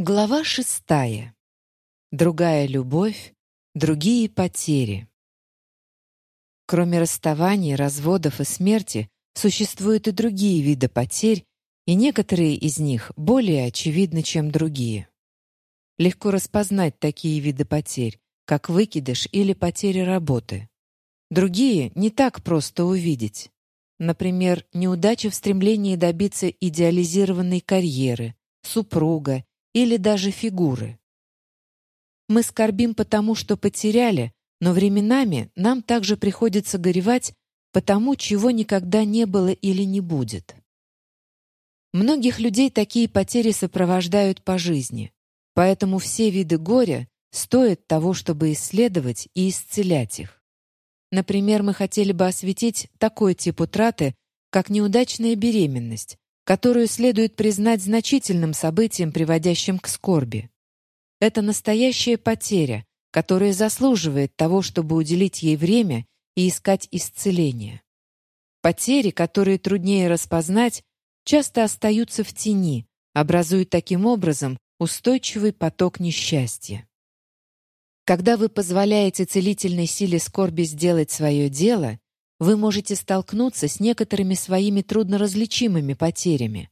Глава шестая. Другая любовь, другие потери. Кроме расставаний, разводов и смерти, существуют и другие виды потерь, и некоторые из них более очевидны, чем другие. Легко распознать такие виды потерь, как выкидыш или потеря работы. Другие не так просто увидеть. Например, неудача в стремлении добиться идеализированной карьеры, супруга или даже фигуры. Мы скорбим потому, что потеряли, но временами нам также приходится горевать потому, чего никогда не было или не будет. Многих людей такие потери сопровождают по жизни, поэтому все виды горя стоят того, чтобы исследовать и исцелять их. Например, мы хотели бы осветить такой тип утраты, как неудачная беременность, которую следует признать значительным событием, приводящим к скорби. Это настоящая потеря, которая заслуживает того, чтобы уделить ей время и искать исцеление. Потери, которые труднее распознать, часто остаются в тени, образуя таким образом устойчивый поток несчастья. Когда вы позволяете целительной силе скорби сделать свое дело, вы можете столкнуться с некоторыми своими трудноразличимыми потерями.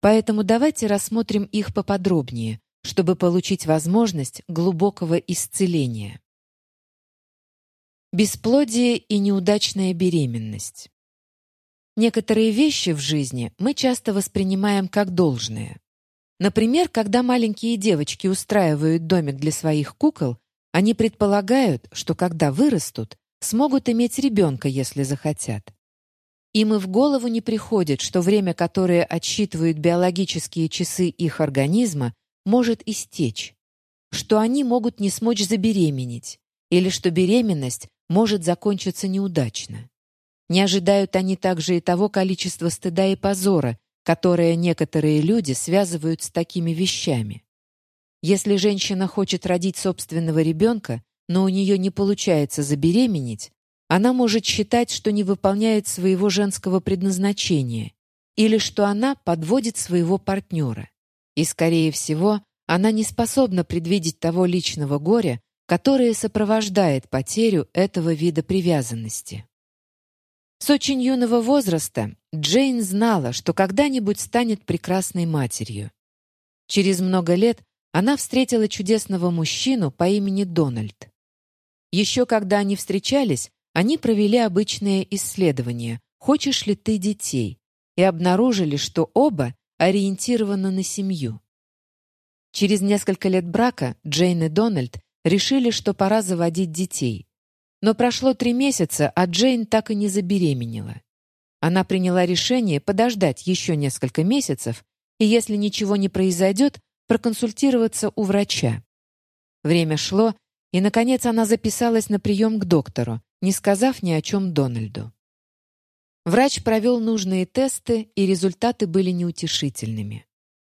Поэтому давайте рассмотрим их поподробнее, чтобы получить возможность глубокого исцеления. Бесплодие и неудачная беременность. Некоторые вещи в жизни мы часто воспринимаем как должное. Например, когда маленькие девочки устраивают домик для своих кукол, они предполагают, что когда вырастут, смогут иметь ребенка, если захотят. Им и в голову не приходит, что время, которое отсчитывают биологические часы их организма, может истечь, что они могут не смочь забеременеть, или что беременность может закончиться неудачно. Не ожидают они также и того количества стыда и позора, которое некоторые люди связывают с такими вещами. Если женщина хочет родить собственного ребенка, но у нее не получается забеременеть, она может считать, что не выполняет своего женского предназначения или что она подводит своего партнера. И, скорее всего, она не способна предвидеть того личного горя, которое сопровождает потерю этого вида привязанности. С очень юного возраста Джейн знала, что когда-нибудь станет прекрасной матерью. Через много лет она встретила чудесного мужчину по имени Дональд. Еще когда они встречались, они провели обычное исследование «Хочешь ли ты детей?» и обнаружили, что оба ориентированы на семью. Через несколько лет брака Джейн и Дональд решили, что пора заводить детей. Но прошло три месяца, а Джейн так и не забеременела. Она приняла решение подождать еще несколько месяцев, и если ничего не произойдет, проконсультироваться у врача. Время шло, и, наконец, она записалась на прием к доктору, не сказав ни о чем Дональду. Врач провел нужные тесты, и результаты были неутешительными.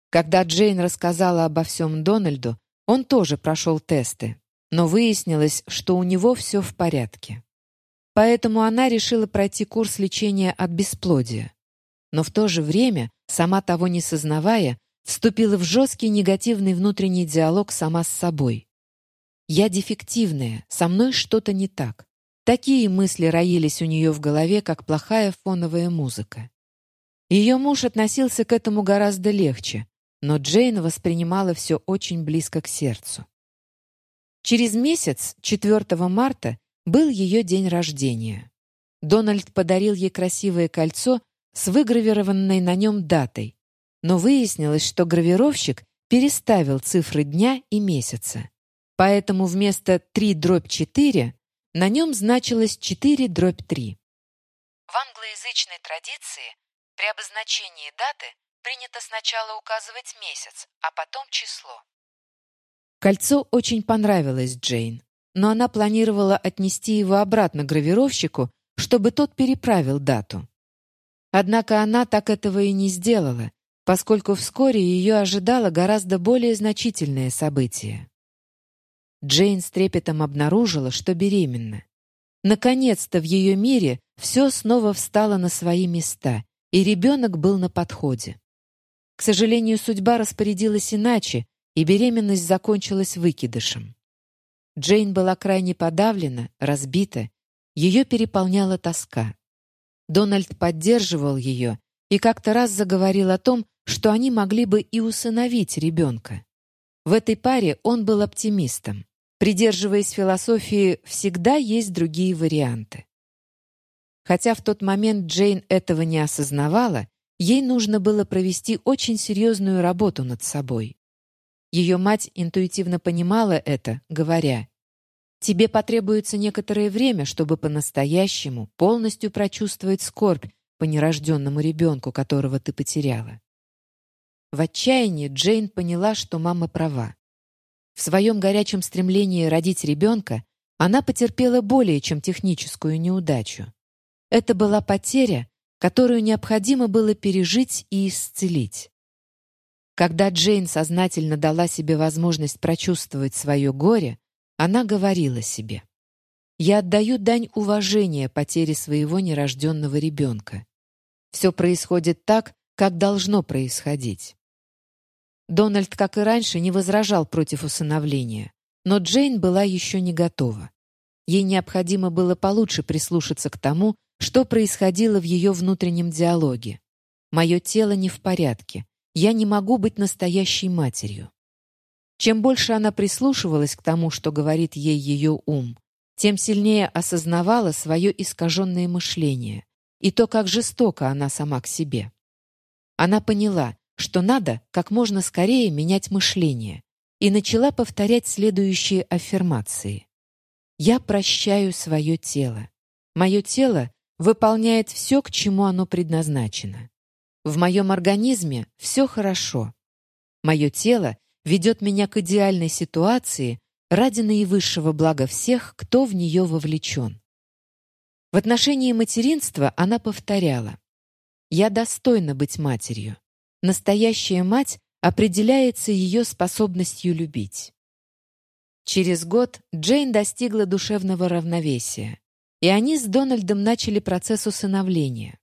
Когда Джейн рассказала обо всем Дональду, он тоже прошел тесты, но выяснилось, что у него все в порядке. Поэтому она решила пройти курс лечения от бесплодия. Но в то же время, сама того не сознавая, вступила в жесткий негативный внутренний диалог сама с собой. «Я дефективная, со мной что-то не так». Такие мысли роились у нее в голове, как плохая фоновая музыка. Ее муж относился к этому гораздо легче, но Джейн воспринимала все очень близко к сердцу. Через месяц, 4 марта, был ее день рождения. Дональд подарил ей красивое кольцо с выгравированной на нем датой но выяснилось, что гравировщик переставил цифры дня и месяца. Поэтому вместо 3 дробь 4 на нем значилось 4 дробь 3. В англоязычной традиции при обозначении даты принято сначала указывать месяц, а потом число. Кольцо очень понравилось Джейн, но она планировала отнести его обратно гравировщику, чтобы тот переправил дату. Однако она так этого и не сделала, поскольку вскоре ее ожидало гораздо более значительное событие. Джейн с трепетом обнаружила, что беременна. Наконец-то в ее мире все снова встало на свои места, и ребенок был на подходе. К сожалению, судьба распорядилась иначе, и беременность закончилась выкидышем. Джейн была крайне подавлена, разбита, ее переполняла тоска. Дональд поддерживал ее и как-то раз заговорил о том, что они могли бы и усыновить ребенка. В этой паре он был оптимистом. Придерживаясь философии «всегда есть другие варианты». Хотя в тот момент Джейн этого не осознавала, ей нужно было провести очень серьезную работу над собой. Ее мать интуитивно понимала это, говоря, «Тебе потребуется некоторое время, чтобы по-настоящему полностью прочувствовать скорбь по нерожденному ребенку, которого ты потеряла». В отчаянии Джейн поняла, что мама права. В своем горячем стремлении родить ребенка она потерпела более чем техническую неудачу. Это была потеря, которую необходимо было пережить и исцелить. Когда Джейн сознательно дала себе возможность прочувствовать свое горе, она говорила себе, «Я отдаю дань уважения потере своего нерожденного ребенка. Все происходит так, как должно происходить. Дональд, как и раньше, не возражал против усыновления, но Джейн была еще не готова. Ей необходимо было получше прислушаться к тому, что происходило в ее внутреннем диалоге. «Мое тело не в порядке. Я не могу быть настоящей матерью». Чем больше она прислушивалась к тому, что говорит ей ее ум, тем сильнее осознавала свое искаженное мышление и то, как жестоко она сама к себе. Она поняла, что надо как можно скорее менять мышление, и начала повторять следующие аффирмации. «Я прощаю свое тело. Мое тело выполняет все, к чему оно предназначено. В моем организме все хорошо. Мое тело ведет меня к идеальной ситуации ради наивысшего блага всех, кто в нее вовлечен. В отношении материнства она повторяла «Я достойна быть матерью. Настоящая мать определяется ее способностью любить. Через год Джейн достигла душевного равновесия, и они с Дональдом начали процесс усыновления.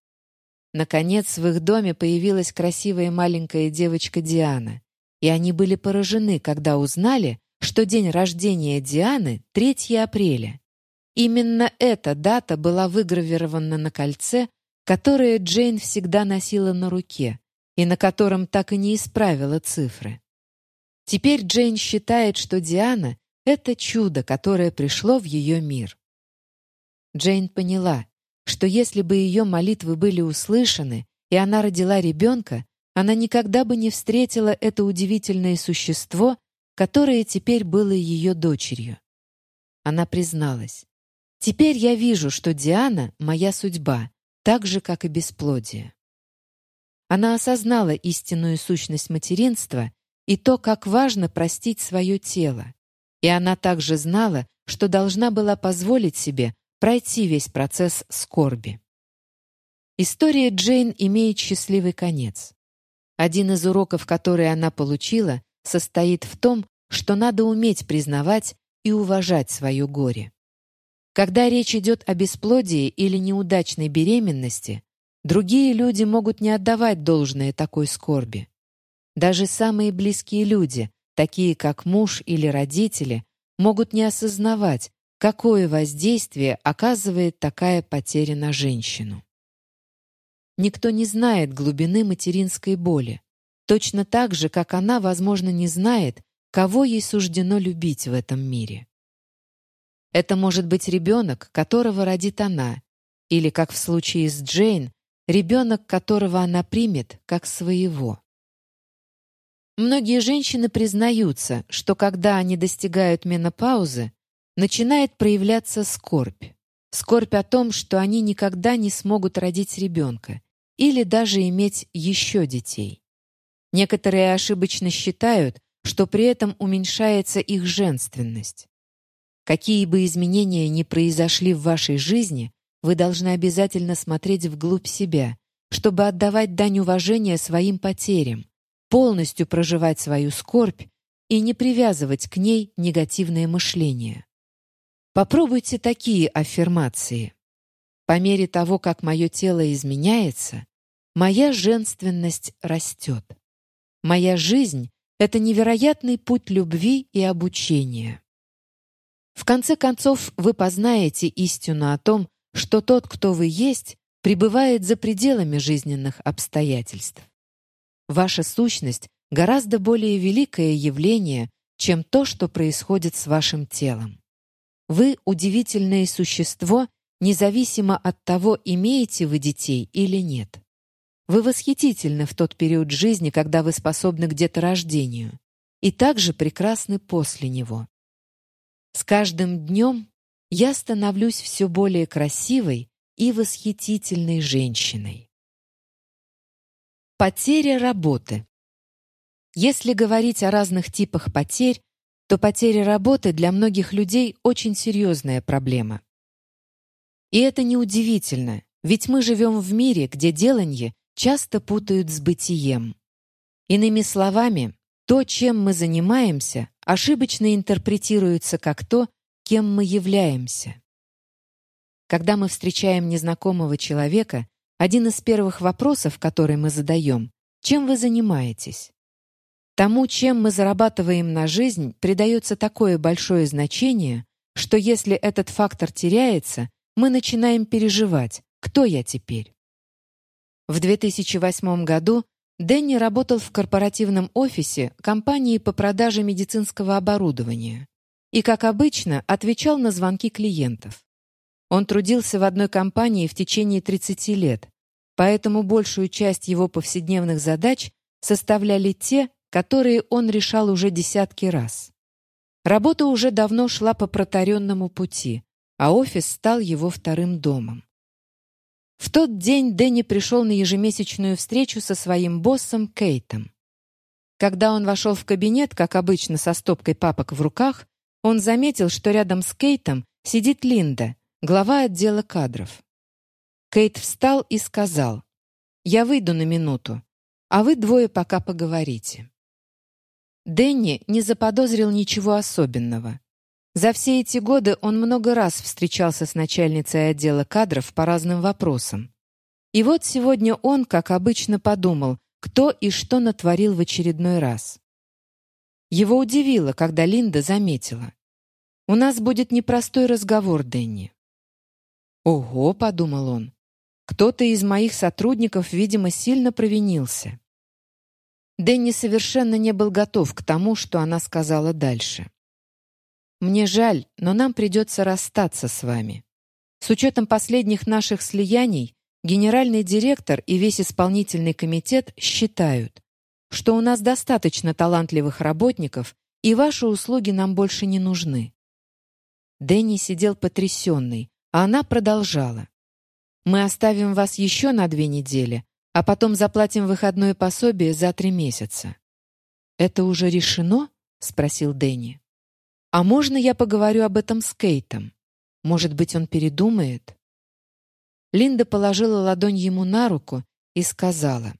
Наконец, в их доме появилась красивая маленькая девочка Диана, и они были поражены, когда узнали, что день рождения Дианы — 3 апреля. Именно эта дата была выгравирована на кольце, которое Джейн всегда носила на руке, и на котором так и не исправила цифры. Теперь Джейн считает, что Диана — это чудо, которое пришло в ее мир. Джейн поняла, что если бы ее молитвы были услышаны, и она родила ребенка, она никогда бы не встретила это удивительное существо, которое теперь было ее дочерью. Она призналась, «Теперь я вижу, что Диана — моя судьба, так же, как и бесплодие». Она осознала истинную сущность материнства и то, как важно простить свое тело. И она также знала, что должна была позволить себе пройти весь процесс скорби. История Джейн имеет счастливый конец. Один из уроков, который она получила, состоит в том, что надо уметь признавать и уважать свое горе. Когда речь идет о бесплодии или неудачной беременности, Другие люди могут не отдавать должное такой скорби. Даже самые близкие люди, такие как муж или родители, могут не осознавать, какое воздействие оказывает такая потеря на женщину. Никто не знает глубины материнской боли, точно так же, как она, возможно, не знает, кого ей суждено любить в этом мире. Это может быть ребенок, которого родит она, или, как в случае с Джейн, ребенок которого она примет как своего. Многие женщины признаются, что когда они достигают менопаузы, начинает проявляться скорбь. Скорбь о том, что они никогда не смогут родить ребенка или даже иметь еще детей. Некоторые ошибочно считают, что при этом уменьшается их женственность. Какие бы изменения ни произошли в вашей жизни, вы должны обязательно смотреть вглубь себя, чтобы отдавать дань уважения своим потерям, полностью проживать свою скорбь и не привязывать к ней негативное мышление. Попробуйте такие аффирмации. По мере того, как мое тело изменяется, моя женственность растет. Моя жизнь Это невероятный путь любви и обучения. В конце концов, вы познаете истину о том, что тот, кто вы есть, пребывает за пределами жизненных обстоятельств. Ваша сущность гораздо более великое явление, чем то, что происходит с вашим телом. Вы удивительное существо, независимо от того, имеете вы детей или нет. Вы восхитительны в тот период жизни, когда вы способны к деторождению, и также прекрасны после него. С каждым днем я становлюсь все более красивой и восхитительной женщиной. Потеря работы. Если говорить о разных типах потерь, то потеря работы для многих людей очень серьезная проблема. И это неудивительно, ведь мы живем в мире, где деланье часто путают с бытием. Иными словами, то, чем мы занимаемся, ошибочно интерпретируется как то, кем мы являемся. Когда мы встречаем незнакомого человека, один из первых вопросов, который мы задаем, чем вы занимаетесь? Тому, чем мы зарабатываем на жизнь, придается такое большое значение, что если этот фактор теряется, мы начинаем переживать, кто я теперь. В 2008 году Дэнни работал в корпоративном офисе компании по продаже медицинского оборудования и, как обычно, отвечал на звонки клиентов. Он трудился в одной компании в течение 30 лет, поэтому большую часть его повседневных задач составляли те, которые он решал уже десятки раз. Работа уже давно шла по протаренному пути, а офис стал его вторым домом. В тот день Дэнни пришел на ежемесячную встречу со своим боссом Кейтом. Когда он вошел в кабинет, как обычно, со стопкой папок в руках, он заметил, что рядом с Кейтом сидит Линда, глава отдела кадров. Кейт встал и сказал, «Я выйду на минуту, а вы двое пока поговорите». Дэнни не заподозрил ничего особенного. За все эти годы он много раз встречался с начальницей отдела кадров по разным вопросам. И вот сегодня он, как обычно, подумал, кто и что натворил в очередной раз. Его удивило, когда Линда заметила. «У нас будет непростой разговор, Дэнни. «Ого», — подумал он, — «кто-то из моих сотрудников, видимо, сильно провинился». Дэнни совершенно не был готов к тому, что она сказала дальше. «Мне жаль, но нам придется расстаться с вами. С учетом последних наших слияний, генеральный директор и весь исполнительный комитет считают, что у нас достаточно талантливых работников, и ваши услуги нам больше не нужны». Дэнни сидел потрясенный, а она продолжала. «Мы оставим вас еще на две недели, а потом заплатим выходное пособие за три месяца». «Это уже решено?» — спросил Дэнни. «А можно я поговорю об этом с Кейтом? Может быть, он передумает?» Линда положила ладонь ему на руку и сказала,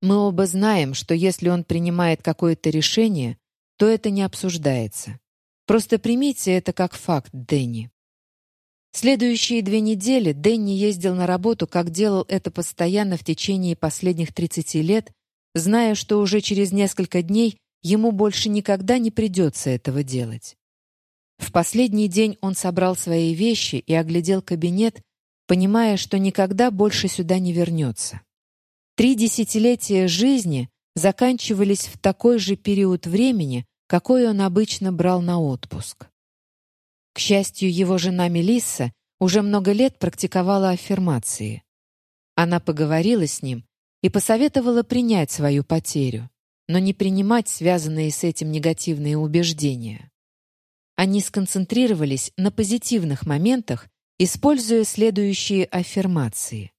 «Мы оба знаем, что если он принимает какое-то решение, то это не обсуждается. Просто примите это как факт, Дэнни». Следующие две недели Дэнни ездил на работу, как делал это постоянно в течение последних 30 лет, зная, что уже через несколько дней ему больше никогда не придется этого делать. В последний день он собрал свои вещи и оглядел кабинет, понимая, что никогда больше сюда не вернется. Три десятилетия жизни заканчивались в такой же период времени, какой он обычно брал на отпуск. К счастью, его жена Мелисса уже много лет практиковала аффирмации. Она поговорила с ним и посоветовала принять свою потерю, но не принимать связанные с этим негативные убеждения. Они сконцентрировались на позитивных моментах, используя следующие аффирмации.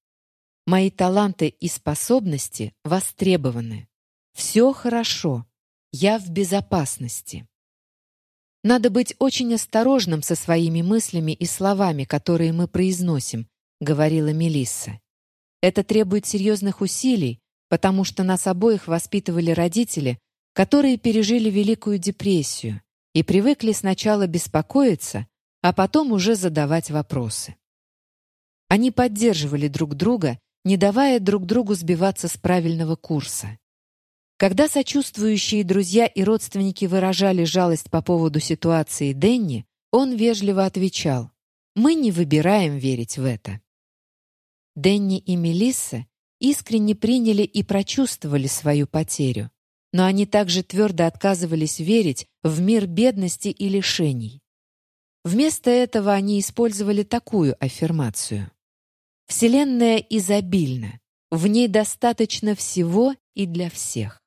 «Мои таланты и способности востребованы. Все хорошо. Я в безопасности». Надо быть очень осторожным со своими мыслями и словами, которые мы произносим, говорила Мелисса. Это требует серьезных усилий, потому что нас обоих воспитывали родители, которые пережили Великую депрессию и привыкли сначала беспокоиться, а потом уже задавать вопросы. Они поддерживали друг друга, не давая друг другу сбиваться с правильного курса. Когда сочувствующие друзья и родственники выражали жалость по поводу ситуации Денни, он вежливо отвечал, «Мы не выбираем верить в это». Денни и Мелисса искренне приняли и прочувствовали свою потерю, но они также твердо отказывались верить в мир бедности и лишений. Вместо этого они использовали такую аффирмацию. «Вселенная изобильна, в ней достаточно всего и для всех».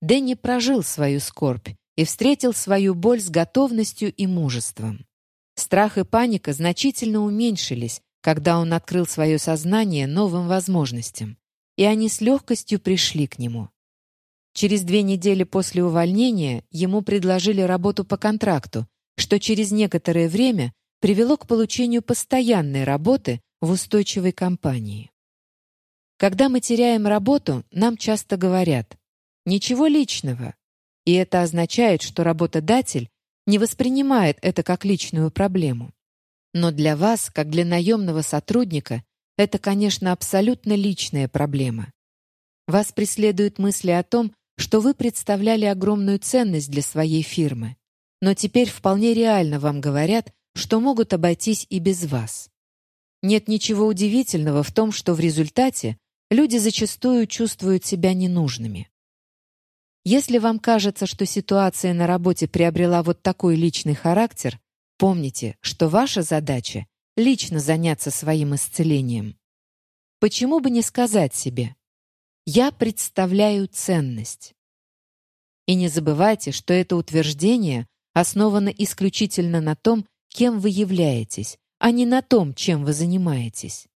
Дэнни прожил свою скорбь и встретил свою боль с готовностью и мужеством. Страх и паника значительно уменьшились, когда он открыл свое сознание новым возможностям, и они с легкостью пришли к нему. Через две недели после увольнения ему предложили работу по контракту, что через некоторое время привело к получению постоянной работы в устойчивой компании. Когда мы теряем работу, нам часто говорят «ничего личного», и это означает, что работодатель не воспринимает это как личную проблему. Но для вас, как для наемного сотрудника, это, конечно, абсолютно личная проблема. Вас преследуют мысли о том, что вы представляли огромную ценность для своей фирмы, но теперь вполне реально вам говорят, что могут обойтись и без вас. Нет ничего удивительного в том, что в результате люди зачастую чувствуют себя ненужными. Если вам кажется, что ситуация на работе приобрела вот такой личный характер, помните, что ваша задача — лично заняться своим исцелением. Почему бы не сказать себе «Я представляю ценность»? И не забывайте, что это утверждение основано исключительно на том, кем вы являетесь, а не на том, чем вы занимаетесь.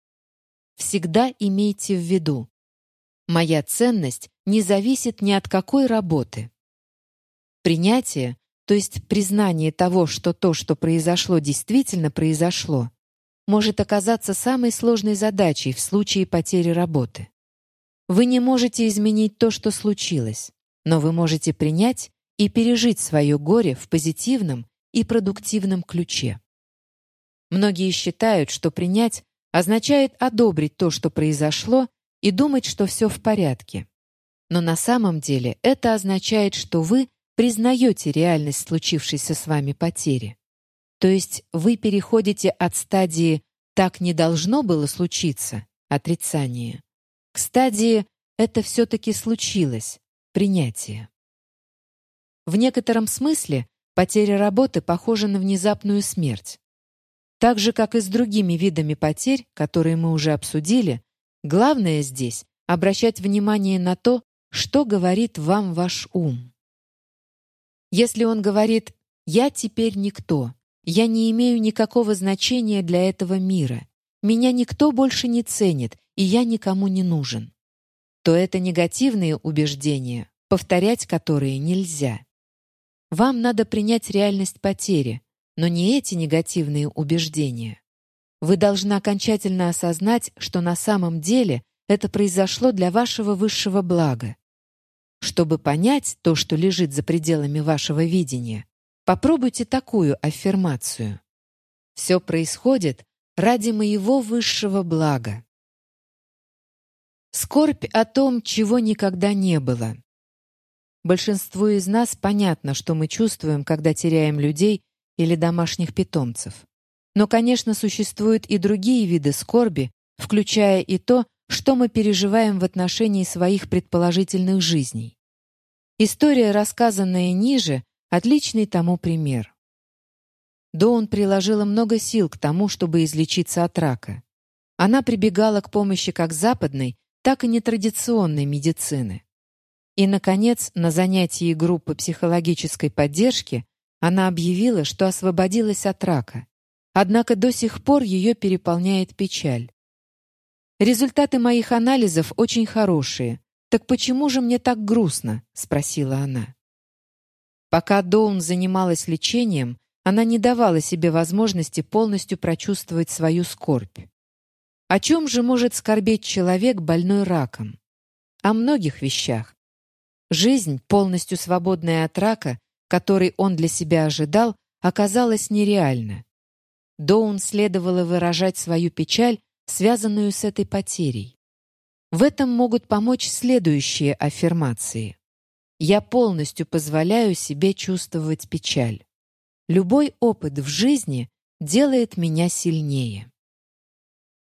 Всегда имейте в виду, моя ценность не зависит ни от какой работы. Принятие, то есть признание того, что то, что произошло, действительно произошло, может оказаться самой сложной задачей в случае потери работы. Вы не можете изменить то, что случилось, но вы можете принять и пережить свое горе в позитивном и продуктивном ключе. Многие считают, что принять означает одобрить то, что произошло, и думать, что все в порядке. Но на самом деле это означает, что вы признаете реальность случившейся с вами потери. То есть вы переходите от стадии «так не должно было случиться» отрицание к стадии «это все-таки случилось» принятие. В некотором смысле потеря работы похожа на внезапную смерть. Так же, как и с другими видами потерь, которые мы уже обсудили, главное здесь — обращать внимание на то, что говорит вам ваш ум. Если он говорит «я теперь никто», «я не имею никакого значения для этого мира», «меня никто больше не ценит, и я никому не нужен», то это негативные убеждения, повторять которые нельзя. Вам надо принять реальность потери, но не эти негативные убеждения. Вы должны окончательно осознать, что на самом деле это произошло для вашего высшего блага. Чтобы понять то, что лежит за пределами вашего видения, попробуйте такую аффирмацию. Все происходит ради моего высшего блага. Скорбь о том, чего никогда не было. Большинству из нас понятно, что мы чувствуем, когда теряем людей или домашних питомцев. Но, конечно, существуют и другие виды скорби, включая и то, что мы переживаем в отношении своих предположительных жизней. История, рассказанная ниже, отличный тому пример. Доун приложила много сил к тому, чтобы излечиться от рака. Она прибегала к помощи как западной, так и нетрадиционной медицины. И, наконец, на занятии группы психологической поддержки она объявила, что освободилась от рака. Однако до сих пор ее переполняет печаль. «Результаты моих анализов очень хорошие. Так почему же мне так грустно?» — спросила она. Пока Доун занималась лечением, она не давала себе возможности полностью прочувствовать свою скорбь. О чем же может скорбеть человек, больной раком? О многих вещах. Жизнь, полностью свободная от рака, который он для себя ожидал, оказалась нереальна. Доун следовало выражать свою печаль, связанную с этой потерей. В этом могут помочь следующие аффирмации. Я полностью позволяю себе чувствовать печаль. Любой опыт в жизни делает меня сильнее.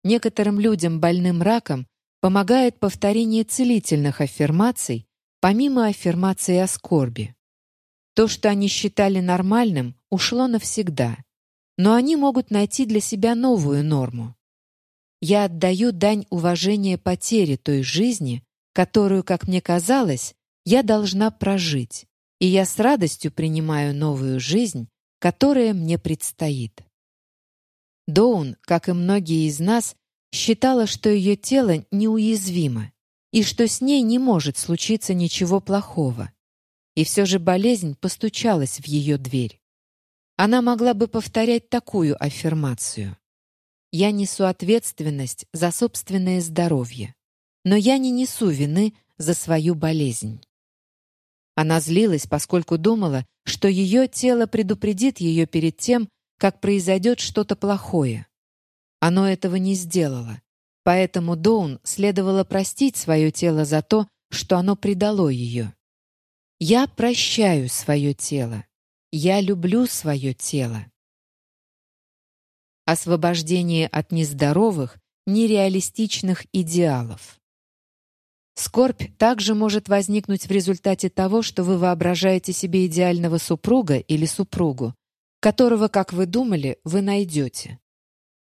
Некоторым людям, больным раком, помогает повторение целительных аффирмаций, помимо аффирмации о скорби. То, что они считали нормальным, ушло навсегда, но они могут найти для себя новую норму. Я отдаю дань уважения потере той жизни, которую, как мне казалось, я должна прожить, и я с радостью принимаю новую жизнь, которая мне предстоит. Доун, как и многие из нас, считала, что ее тело неуязвимо и что с ней не может случиться ничего плохого. И все же болезнь постучалась в ее дверь. Она могла бы повторять такую аффирмацию. «Я несу ответственность за собственное здоровье, но я не несу вины за свою болезнь». Она злилась, поскольку думала, что ее тело предупредит ее перед тем, как произойдет что-то плохое. Оно этого не сделало, поэтому Доун следовало простить свое тело за то, что оно предало ее. «Я прощаю свое тело. Я люблю свое тело». Освобождение от нездоровых, нереалистичных идеалов. Скорбь также может возникнуть в результате того, что вы воображаете себе идеального супруга или супругу, которого, как вы думали, вы найдете.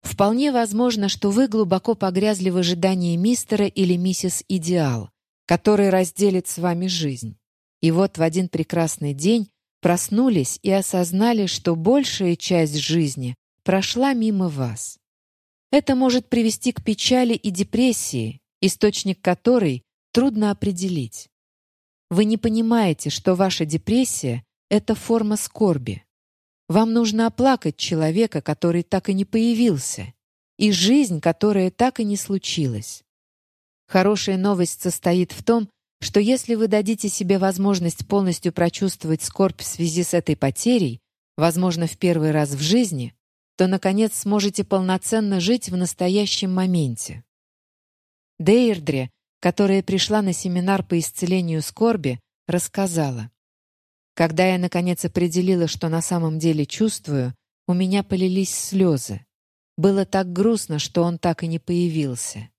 Вполне возможно, что вы глубоко погрязли в ожидании мистера или миссис Идеал, который разделит с вами жизнь. И вот в один прекрасный день проснулись и осознали, что большая часть жизни прошла мимо вас. Это может привести к печали и депрессии, источник которой трудно определить. Вы не понимаете, что ваша депрессия — это форма скорби. Вам нужно оплакать человека, который так и не появился, и жизнь, которая так и не случилась. Хорошая новость состоит в том, что если вы дадите себе возможность полностью прочувствовать скорбь в связи с этой потерей, возможно, в первый раз в жизни, то, наконец, сможете полноценно жить в настоящем моменте. Дейрдре, которая пришла на семинар по исцелению скорби, рассказала. Когда я, наконец, определила, что на самом деле чувствую, у меня полились слезы. Было так грустно, что он так и не появился.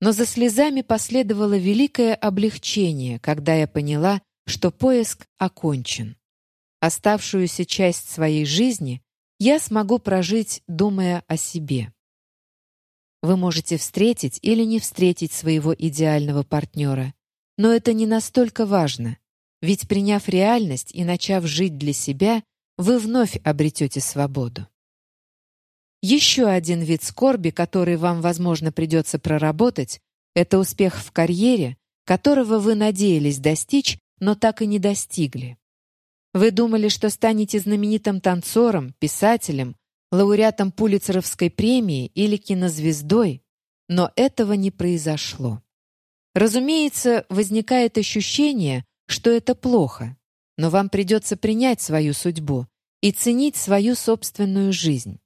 Но за слезами последовало великое облегчение, когда я поняла, что поиск окончен. Оставшуюся часть своей жизни я смогу прожить, думая о себе. Вы можете встретить или не встретить своего идеального партнера, но это не настолько важно. Ведь приняв реальность и начав жить для себя, вы вновь обретете свободу. Еще один вид скорби, который вам, возможно, придется проработать, это успех в карьере, которого вы надеялись достичь, но так и не достигли. Вы думали, что станете знаменитым танцором, писателем, лауреатом Пулитцеровской премии или кинозвездой, но этого не произошло. Разумеется, возникает ощущение, что это плохо, но вам придется принять свою судьбу и ценить свою собственную жизнь.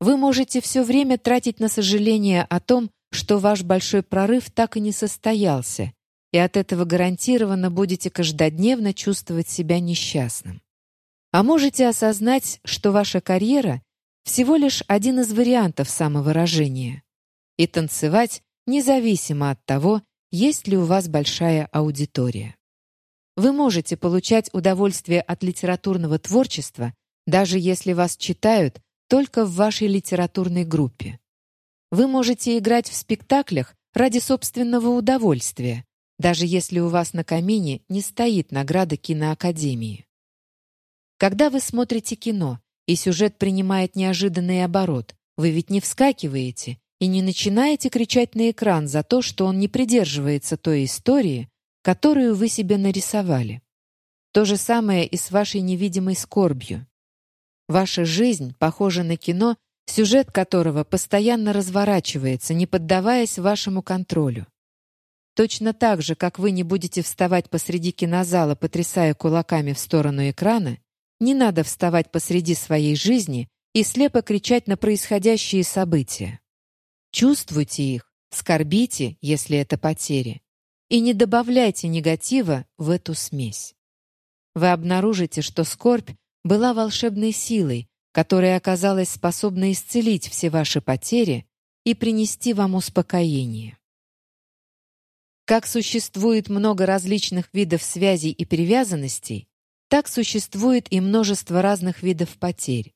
Вы можете все время тратить на сожаление о том, что ваш большой прорыв так и не состоялся, и от этого гарантированно будете каждодневно чувствовать себя несчастным. А можете осознать, что ваша карьера всего лишь один из вариантов самовыражения, и танцевать независимо от того, есть ли у вас большая аудитория. Вы можете получать удовольствие от литературного творчества, даже если вас читают только в вашей литературной группе. Вы можете играть в спектаклях ради собственного удовольствия, даже если у вас на камине не стоит награда киноакадемии. Когда вы смотрите кино, и сюжет принимает неожиданный оборот, вы ведь не вскакиваете и не начинаете кричать на экран за то, что он не придерживается той истории, которую вы себе нарисовали. То же самое и с вашей невидимой скорбью. Ваша жизнь похожа на кино, сюжет которого постоянно разворачивается, не поддаваясь вашему контролю. Точно так же, как вы не будете вставать посреди кинозала, потрясая кулаками в сторону экрана, не надо вставать посреди своей жизни и слепо кричать на происходящие события. Чувствуйте их, скорбите, если это потери, и не добавляйте негатива в эту смесь. Вы обнаружите, что скорбь была волшебной силой, которая оказалась способна исцелить все ваши потери и принести вам успокоение. Как существует много различных видов связей и привязанностей, так существует и множество разных видов потерь.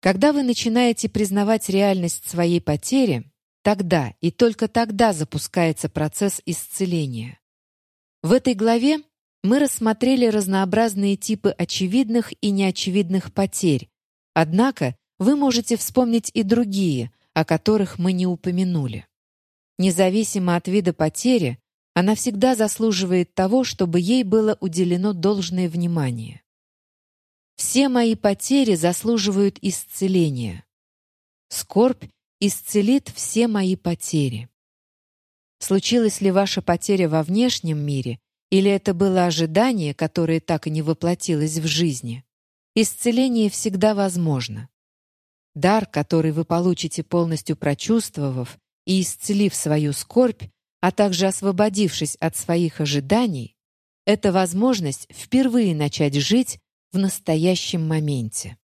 Когда вы начинаете признавать реальность своей потери, тогда и только тогда запускается процесс исцеления. В этой главе мы рассмотрели разнообразные типы очевидных и неочевидных потерь, однако вы можете вспомнить и другие, о которых мы не упомянули. Независимо от вида потери, она всегда заслуживает того, чтобы ей было уделено должное внимание. Все мои потери заслуживают исцеления. Скорбь исцелит все мои потери. Случилась ли ваша потеря во внешнем мире, или это было ожидание, которое так и не воплотилось в жизни? Исцеление всегда возможно. Дар, который вы получите полностью прочувствовав и исцелив свою скорбь, а также освободившись от своих ожиданий, это возможность впервые начать жить в настоящем моменте.